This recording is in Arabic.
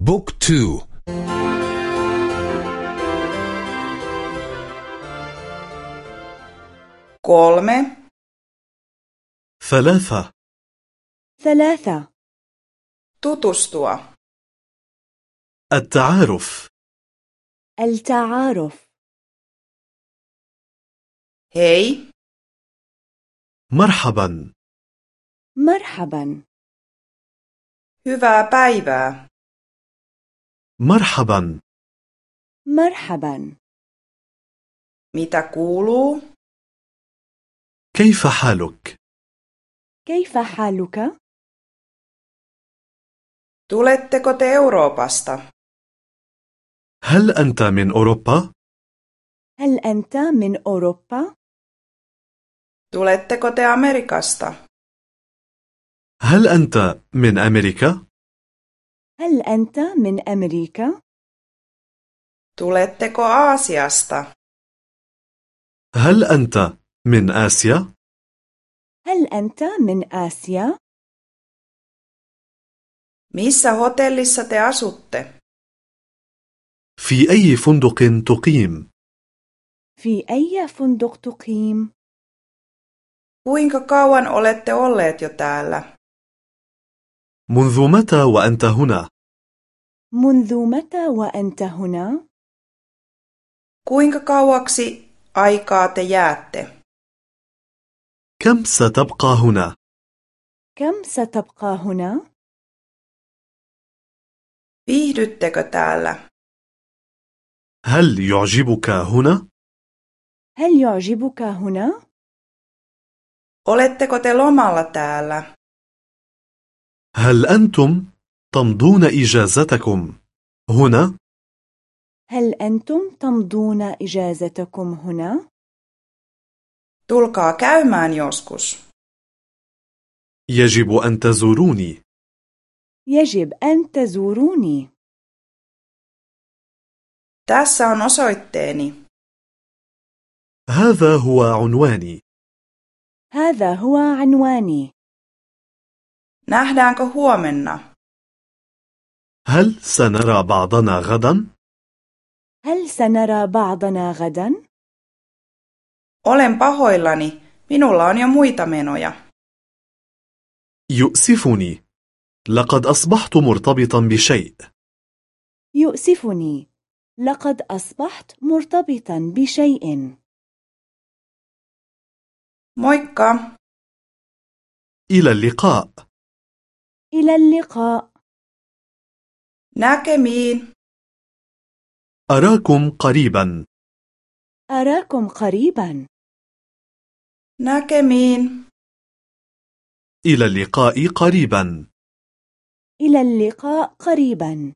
بوك تو. kolme, ثلاثة. ثلاثة. Tutustua, التعارف. التعارف. Hei, مرحبا. مرحبا. Hyvää päivää, مرحبا. مرحبا. mitä kuuluu, كيف حالك؟ كيف حالك؟ tuletteko te Euroopasta, هل أنت من أوروبا؟ هل أنت من أوروبا؟ tuletteko te Amerikasta, هل أنت من أمريكا؟ هل أنت من أمريكا؟ tuletteko Aasiasta, هل أنت من آسيا هل أنت من آسيا؟ missä hotellissa te asutte, في أي فندق تقيم في أي فندق تقيم؟ kuinka kauan olette olleet jo täällä, منذ متى وأنت هنا منذ متى وأنت هنا؟ kuinka kauaksi aikaa te jäätte, كم ستبقى هنا كم ستبقى هنا؟ viihdyttekö täällä, هل يعجبك هنا هل يعجبك هنا؟ oletteko te lomalla täällä, هل أنتم تمضون إجازتكم هنا هل أنتم تمضون إجازتكم هنا؟ tulkaa käymään joskus. يجب أن تزوروني يجب أن تزوروني. Tässä on osoitteeni. هذا هو عنواني هذا هو عنواني. Nähdäänkö huomenna? هل سنرى بعضنا غدا هل سنرى بعضنا غدا؟ Olen pahoillani. Minulla on jo muita menoja. يؤسفني لقد أصبحت مرتبطا بشيء يؤسفني. لقد أصبحت مرتبطا بشيء. Moikka! إلى اللقاء إلى اللقاء. Näkemiin! أراكم قريبا أراكم قريبا. Näkemiin! إلى اللقاء قريبا إلى اللقاء قريبا.